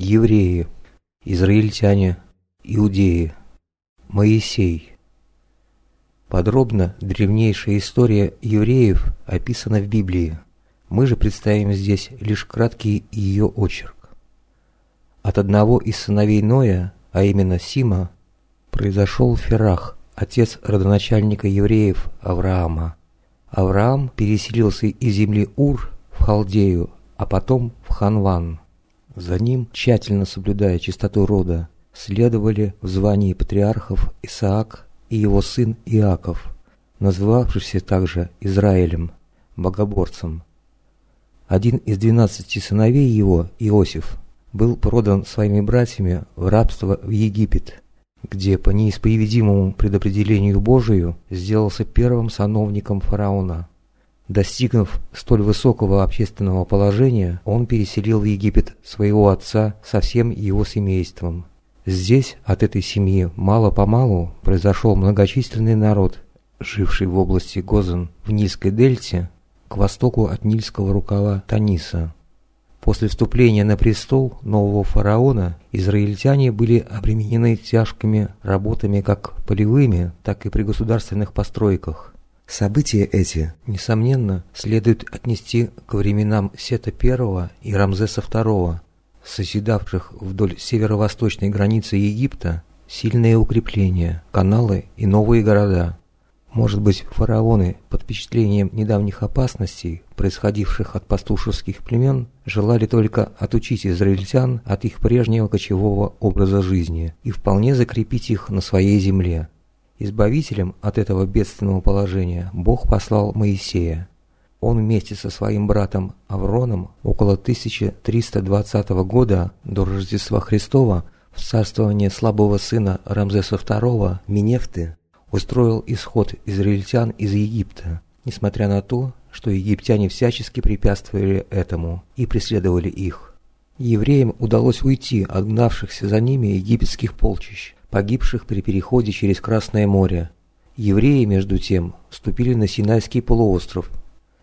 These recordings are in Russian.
Евреи, израильтяне, иудеи, Моисей. Подробно древнейшая история евреев описана в Библии. Мы же представим здесь лишь краткий ее очерк. От одного из сыновей Ноя, а именно Сима, произошел Ферах, отец родоначальника евреев Авраама. Авраам переселился из земли Ур в Халдею, а потом в Ханван. За ним, тщательно соблюдая чистоту рода, следовали в звании патриархов Исаак и его сын Иаков, называвшийся также Израилем, богоборцем. Один из двенадцати сыновей его, Иосиф, был продан своими братьями в рабство в Египет, где по неисповедимому предопределению Божию сделался первым сановником фараона. Достигнув столь высокого общественного положения, он переселил в Египет своего отца со всем его семейством. Здесь от этой семьи мало-помалу произошел многочисленный народ, живший в области Гозен в Нильской дельте, к востоку от Нильского рукава Таниса. После вступления на престол нового фараона израильтяне были обременены тяжкими работами как полевыми, так и при государственных постройках. События эти, несомненно, следует отнести к временам Сета I и Рамзеса II, созидавших вдоль северо-восточной границы Египта сильные укрепления, каналы и новые города. Может быть, фараоны под впечатлением недавних опасностей, происходивших от пастушеских племен, желали только отучить израильтян от их прежнего кочевого образа жизни и вполне закрепить их на своей земле. Избавителем от этого бедственного положения Бог послал Моисея. Он вместе со своим братом Авроном около 1320 года до Рождества Христова в царствование слабого сына Рамзеса II Минефты устроил исход израильтян из Египта, несмотря на то, что египтяне всячески препятствовали этому и преследовали их. Евреям удалось уйти от гнавшихся за ними египетских полчищ, погибших при переходе через Красное море. Евреи, между тем, вступили на Синайский полуостров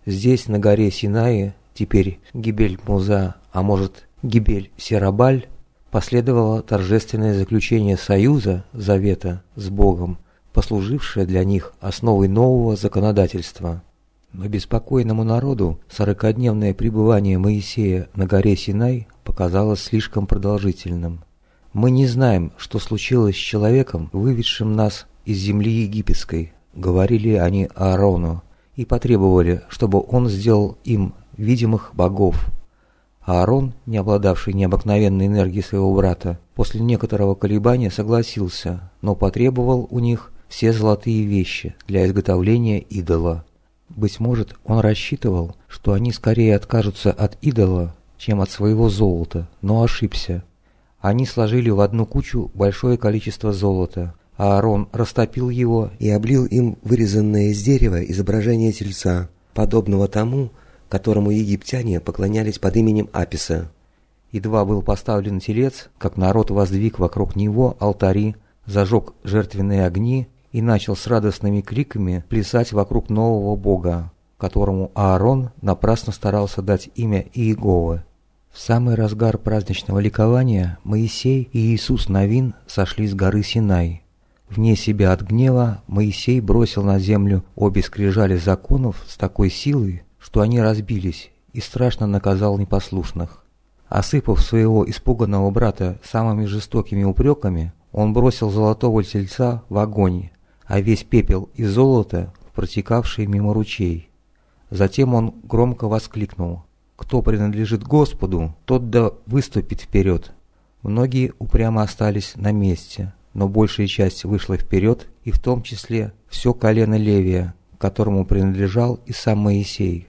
Здесь, на горе Синаи, теперь Гибель-Муза, а может Гибель-Серабаль, последовало торжественное заключение союза, завета, с Богом, послужившее для них основой нового законодательства. Но беспокойному народу сорокодневное пребывание Моисея на горе Синай показалось слишком продолжительным. «Мы не знаем, что случилось с человеком, выведшим нас из земли египетской», — говорили они Аарону, и потребовали, чтобы он сделал им видимых богов. Аарон, не обладавший необыкновенной энергией своего брата, после некоторого колебания согласился, но потребовал у них все золотые вещи для изготовления идола. Быть может, он рассчитывал, что они скорее откажутся от идола, чем от своего золота, но ошибся. Они сложили в одну кучу большое количество золота – Аарон растопил его и облил им вырезанное из дерева изображение тельца, подобного тому, которому египтяне поклонялись под именем Аписа. Едва был поставлен телец, как народ воздвиг вокруг него алтари, зажег жертвенные огни и начал с радостными криками плясать вокруг нового бога, которому Аарон напрасно старался дать имя Иеговы. В самый разгар праздничного ликования Моисей и Иисус Новин сошли с горы Синай. Вне себя от гнева Моисей бросил на землю обе скрижали законов с такой силой, что они разбились, и страшно наказал непослушных. Осыпав своего испуганного брата самыми жестокими упреками, он бросил золотого тельца в огонь, а весь пепел и золото в протекавший мимо ручей. Затем он громко воскликнул «Кто принадлежит Господу, тот да выступит вперед». Многие упрямо остались на месте, но большая часть вышла вперед, и в том числе все колено Левия, которому принадлежал и сам Моисей.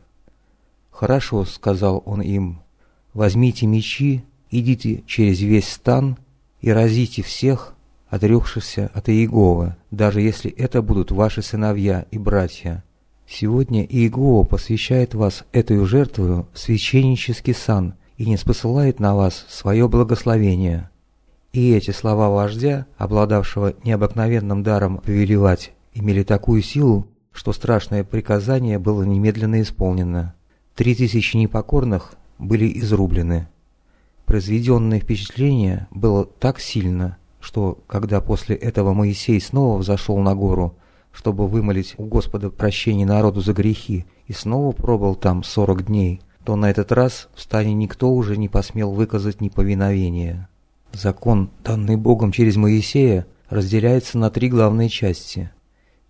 «Хорошо», — сказал он им, — «возьмите мечи, идите через весь стан и разите всех, отрекшихся от Иеговы, даже если это будут ваши сыновья и братья. Сегодня Иегова посвящает вас этой жертвою в священнический сан и не спосылает на вас свое благословение». И эти слова вождя, обладавшего необыкновенным даром повелевать, имели такую силу, что страшное приказание было немедленно исполнено. Три тысячи непокорных были изрублены. Произведенное впечатление было так сильно, что когда после этого Моисей снова взошел на гору, чтобы вымолить у Господа прощение народу за грехи, и снова пробыл там сорок дней, то на этот раз в стане никто уже не посмел выказать неповиновения. Закон, данный Богом через Моисея, разделяется на три главные части.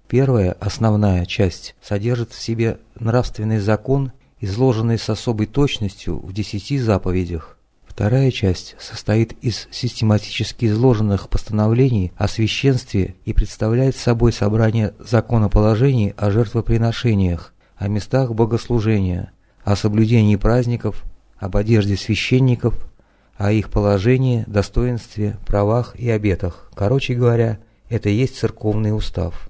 Первая, основная часть, содержит в себе нравственный закон, изложенный с особой точностью в десяти заповедях. Вторая часть состоит из систематически изложенных постановлений о священстве и представляет собой собрание законоположений о жертвоприношениях, о местах богослужения, о соблюдении праздников, об одежде священников, о их положении, достоинстве, правах и обетах. Короче говоря, это есть церковный устав.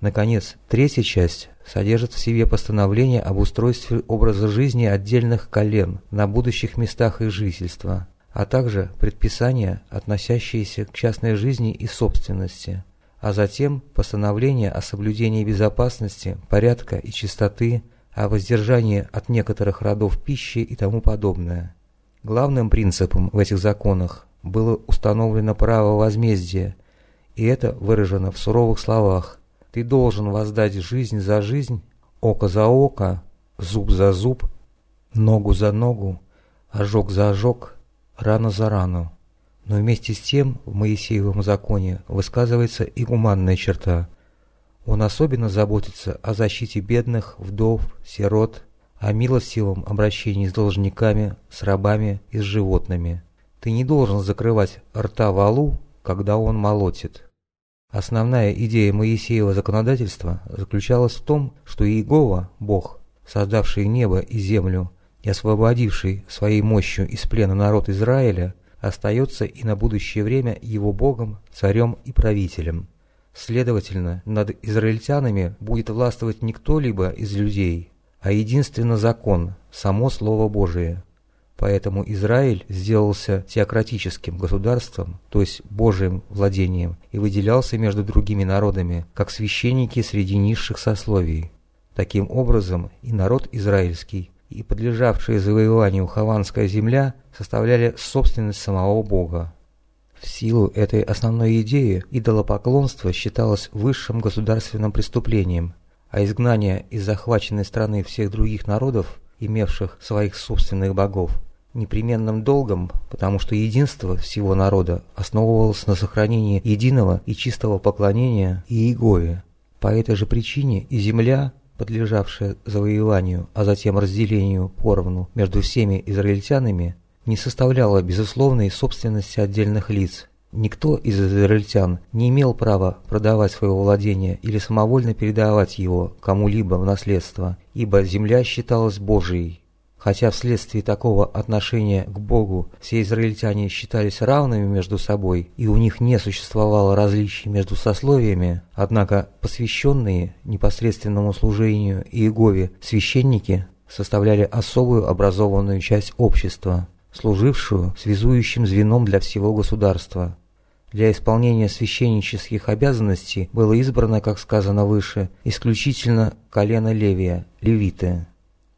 Наконец, третья часть содержит в себе постановление об устройстве образа жизни отдельных колен на будущих местах их жительства, а также предписания, относящиеся к частной жизни и собственности, а затем постановление о соблюдении безопасности, порядка и чистоты, о воздержании от некоторых родов пищи и тому подобное. Главным принципом в этих законах было установлено право возмездия, и это выражено в суровых словах – ты должен воздать жизнь за жизнь, око за око, зуб за зуб, ногу за ногу, ожог за ожог, рану за рану. Но вместе с тем в Моисеевом законе высказывается и гуманная черта. Он особенно заботится о защите бедных, вдов, сирот, о милостивом обращении с должниками, с рабами и с животными. Ты не должен закрывать рта валу, когда он молотит. Основная идея Моисеева законодательства заключалась в том, что Иегова, Бог, создавший небо и землю и освободивший своей мощью из плена народ Израиля, остается и на будущее время его Богом, царем и правителем. Следовательно, над израильтянами будет властвовать не кто-либо из людей, а единственно закон, само Слово Божие. Поэтому Израиль сделался теократическим государством, то есть Божьим владением, и выделялся между другими народами, как священники среди низших сословий. Таким образом, и народ израильский, и подлежавшая завоеванию Хаванская земля составляли собственность самого Бога. В силу этой основной идеи идолопоклонство считалось высшим государственным преступлением, а изгнание из захваченной страны всех других народов имевших своих собственных богов, непременным долгом, потому что единство всего народа основывалось на сохранении единого и чистого поклонения Иегове. По этой же причине и земля, подлежавшая завоеванию, а затем разделению поровну между всеми израильтянами, не составляла безусловной собственности отдельных лиц, Никто из израильтян не имел права продавать своего владения или самовольно передавать его кому-либо в наследство, ибо земля считалась Божией. Хотя вследствие такого отношения к Богу все израильтяне считались равными между собой, и у них не существовало различий между сословиями, однако посвященные непосредственному служению Иегове священники составляли особую образованную часть общества, служившую связующим звеном для всего государства. Для исполнения священнических обязанностей было избрано, как сказано выше, исключительно колено Левия, левиты.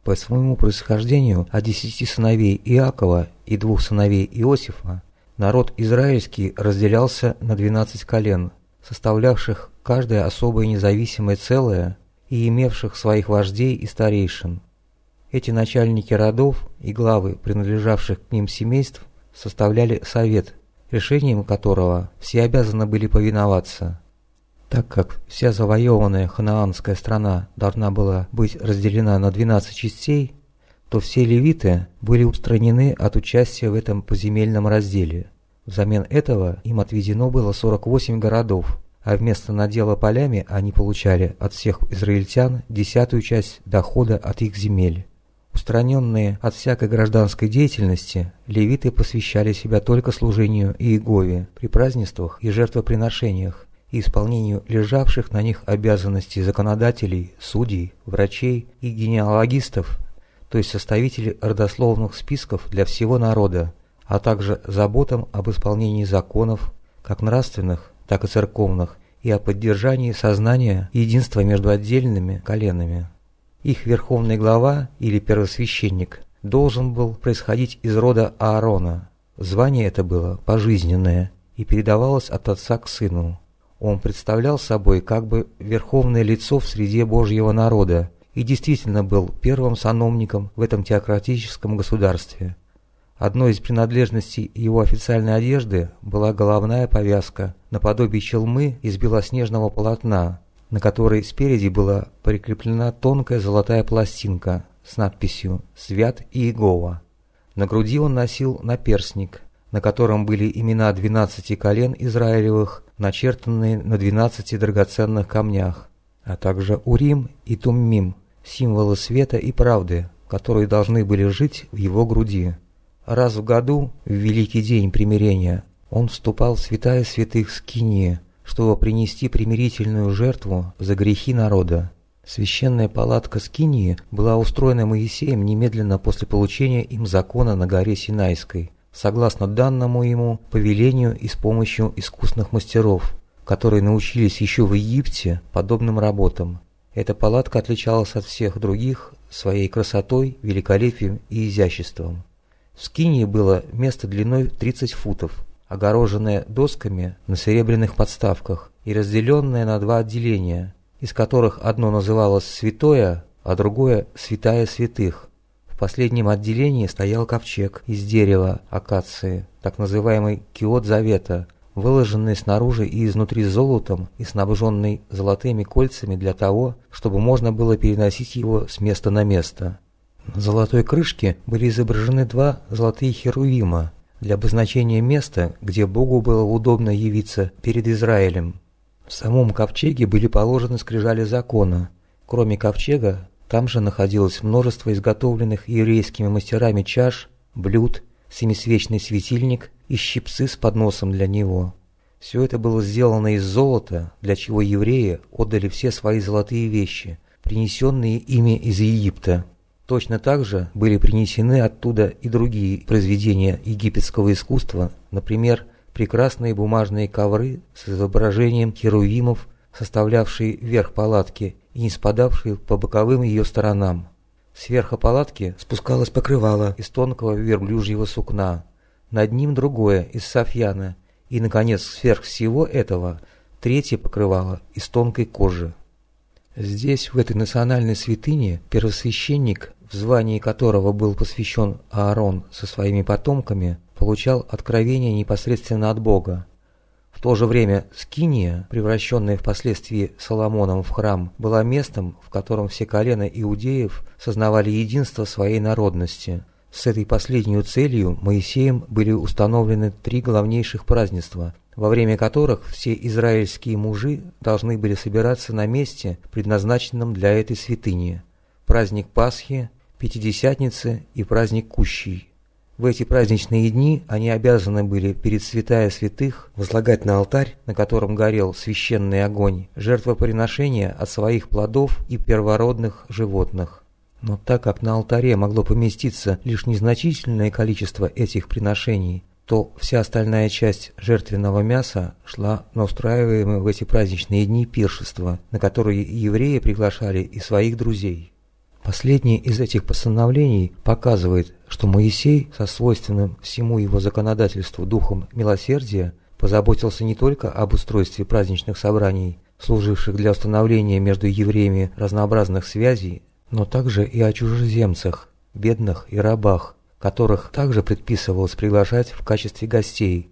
По своему происхождению от десяти сыновей Иакова и двух сыновей Иосифа народ израильский разделялся на двенадцать колен, составлявших каждое особое независимое целое и имевших своих вождей и старейшин. Эти начальники родов и главы, принадлежавших к ним семейств, составляли совет – решением которого все обязаны были повиноваться. Так как вся завоеванная ханаанская страна должна была быть разделена на 12 частей, то все левиты были устранены от участия в этом поземельном разделе. Взамен этого им отведено было 48 городов, а вместо надела полями они получали от всех израильтян десятую часть дохода от их земель. Устраненные от всякой гражданской деятельности, левиты посвящали себя только служению Иегове при празднествах и жертвоприношениях и исполнению лежавших на них обязанностей законодателей, судей, врачей и генеалогистов, то есть составителей родословных списков для всего народа, а также заботам об исполнении законов, как нравственных, так и церковных, и о поддержании сознания единства между отдельными коленами. Их верховный глава или первосвященник должен был происходить из рода Аарона. Звание это было пожизненное и передавалось от отца к сыну. Он представлял собой как бы верховное лицо в среде Божьего народа и действительно был первым сановником в этом теократическом государстве. Одной из принадлежностей его официальной одежды была головная повязка наподобие челмы из белоснежного полотна, на которой спереди была прикреплена тонкая золотая пластинка с надписью «Свят Иегова». На груди он носил наперстник, на котором были имена двенадцати колен Израилевых, начертанные на двенадцати драгоценных камнях, а также Урим и Туммим, символы света и правды, которые должны были жить в его груди. Раз в году, в Великий день примирения, он вступал в святая святых Скинии, чтобы принести примирительную жертву за грехи народа. Священная палатка Скинии была устроена Моисеем немедленно после получения им закона на горе Синайской, согласно данному ему повелению и с помощью искусных мастеров, которые научились еще в Египте подобным работам. Эта палатка отличалась от всех других своей красотой, великолепием и изяществом. В Скинии было место длиной 30 футов, огороженное досками на серебряных подставках и разделенное на два отделения, из которых одно называлось «святое», а другое «святая святых». В последнем отделении стоял ковчег из дерева акации, так называемый «киот завета», выложенный снаружи и изнутри золотом и снабженный золотыми кольцами для того, чтобы можно было переносить его с места на место. На золотой крышке были изображены два золотые херувима для обозначения места, где Богу было удобно явиться перед Израилем. В самом ковчеге были положены скрижали закона. Кроме ковчега, там же находилось множество изготовленных еврейскими мастерами чаш, блюд, семисвечный светильник и щипцы с подносом для него. Все это было сделано из золота, для чего евреи отдали все свои золотые вещи, принесенные ими из Египта. Точно так же были принесены оттуда и другие произведения египетского искусства, например, прекрасные бумажные ковры с изображением херувимов, составлявшие верх палатки и не спадавшие по боковым ее сторонам. Сверху палатки спускалось покрывало из тонкого верблюжьего сукна, над ним другое из софьяна, и, наконец, сверх всего этого третье покрывало из тонкой кожи. Здесь, в этой национальной святыне, первосвященник в звании которого был посвящен Аарон со своими потомками, получал откровение непосредственно от Бога. В то же время Скиния, превращенная впоследствии Соломоном в храм, была местом, в котором все колена иудеев сознавали единство своей народности. С этой последней целью Моисеем были установлены три главнейших празднества, во время которых все израильские мужи должны были собираться на месте, предназначенном для этой святыни. Праздник Пасхи, Пятидесятницы и праздник Кущий. В эти праздничные дни они обязаны были перед святая святых возлагать на алтарь, на котором горел священный огонь, жертвоприношения от своих плодов и первородных животных. Но так как на алтаре могло поместиться лишь незначительное количество этих приношений, то вся остальная часть жертвенного мяса шла на устраиваемые в эти праздничные дни пиршества, на которые евреи приглашали и своих друзей. Последнее из этих постановлений показывает, что Моисей со свойственным всему его законодательству духом милосердия позаботился не только об устройстве праздничных собраний, служивших для установления между евреями разнообразных связей, но также и о чужеземцах, бедных и рабах, которых также предписывалось приглашать в качестве гостей.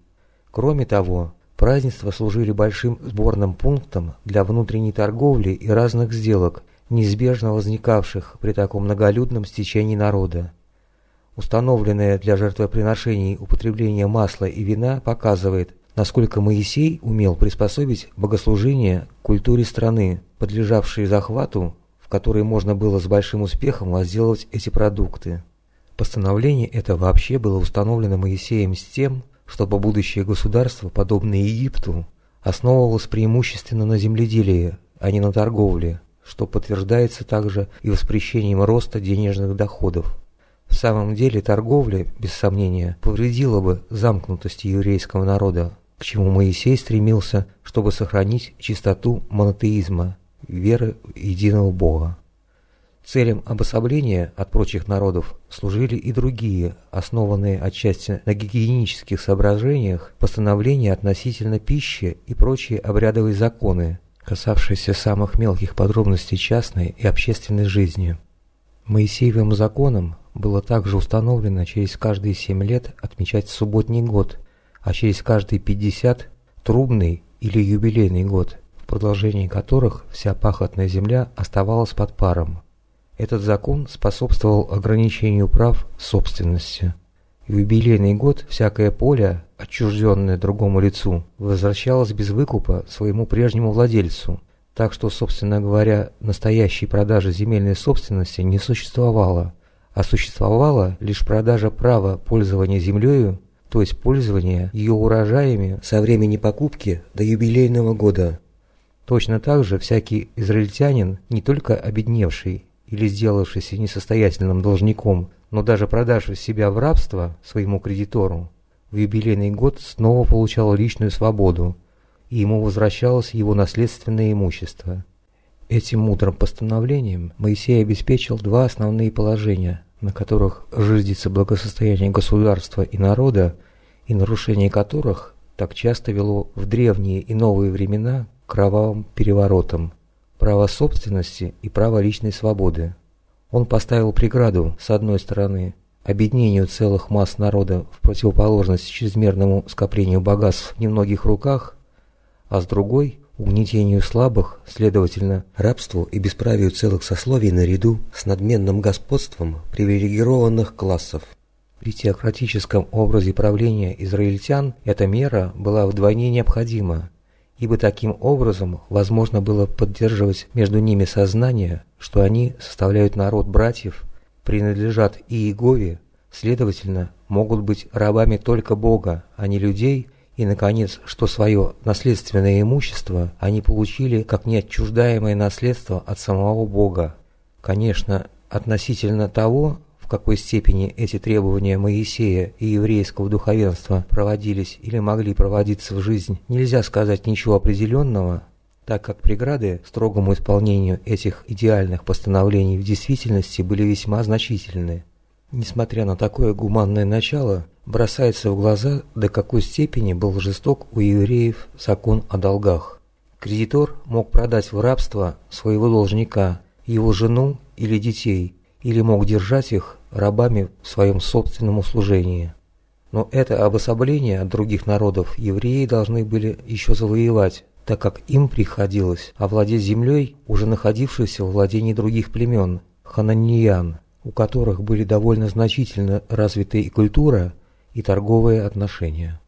Кроме того, празднества служили большим сборным пунктом для внутренней торговли и разных сделок – неизбежно возникавших при таком многолюдном стечении народа. Установленное для жертвоприношений употребление масла и вина показывает, насколько Моисей умел приспособить богослужение к культуре страны, подлежавшей захвату, в которой можно было с большим успехом возделывать эти продукты. Постановление это вообще было установлено Моисеем с тем, чтобы будущее государство, подобное Египту, основывалось преимущественно на земледелии, а не на торговле, что подтверждается также и воспрещением роста денежных доходов. В самом деле торговля, без сомнения, повредила бы замкнутости еврейского народа, к чему Моисей стремился, чтобы сохранить чистоту монотеизма, веры в единого Бога. Целям обособления от прочих народов служили и другие, основанные отчасти на гигиенических соображениях, постановления относительно пищи и прочие обрядовые законы, касавшиеся самых мелких подробностей частной и общественной жизни. Моисеевым законом было также установлено через каждые семь лет отмечать субботний год, а через каждые пятьдесят – трубный или юбилейный год, в продолжении которых вся пахотная земля оставалась под паром. Этот закон способствовал ограничению прав собственности. В юбилейный год всякое поле, отчужденное другому лицу, возвращалось без выкупа своему прежнему владельцу, так что, собственно говоря, настоящей продажи земельной собственности не существовало, а существовала лишь продажа права пользования землею, то есть пользования ее урожаями со времени покупки до юбилейного года. Точно так же всякий израильтянин, не только обедневший или сделавшийся несостоятельным должником, но даже продавший себя в рабство своему кредитору, в юбилейный год снова получал личную свободу, и ему возвращалось его наследственное имущество. Этим мудрым постановлением Моисей обеспечил два основные положения, на которых жиждется благосостояние государства и народа, и нарушение которых так часто вело в древние и новые времена кровавым переворотам – право собственности и право личной свободы. Он поставил преграду, с одной стороны, объединению целых масс народа в противоположность чрезмерному скоплению богатств в немногих руках, а с другой – угнетению слабых, следовательно, рабству и бесправию целых сословий наряду с надменным господством привилегированных классов. При теократическом образе правления израильтян эта мера была вдвойне необходима, ибо таким образом возможно было поддерживать между ними сознание, что они составляют народ братьев, принадлежат и Иегове, следовательно, могут быть рабами только Бога, а не людей, и, наконец, что свое наследственное имущество они получили как неотчуждаемое наследство от самого Бога. Конечно, относительно того, какой степени эти требования Моисея и еврейского духовенства проводились или могли проводиться в жизнь, нельзя сказать ничего определенного, так как преграды строгому исполнению этих идеальных постановлений в действительности были весьма значительны. Несмотря на такое гуманное начало, бросается в глаза, до какой степени был жесток у евреев закон о долгах. Кредитор мог продать в рабство своего должника, его жену или детей – или мог держать их рабами в своем собственном услужении. Но это обособление от других народов евреи должны были еще завоевать, так как им приходилось овладеть землей, уже находившейся в владении других племен, хананиян, у которых были довольно значительно развиты и культура, и торговые отношения.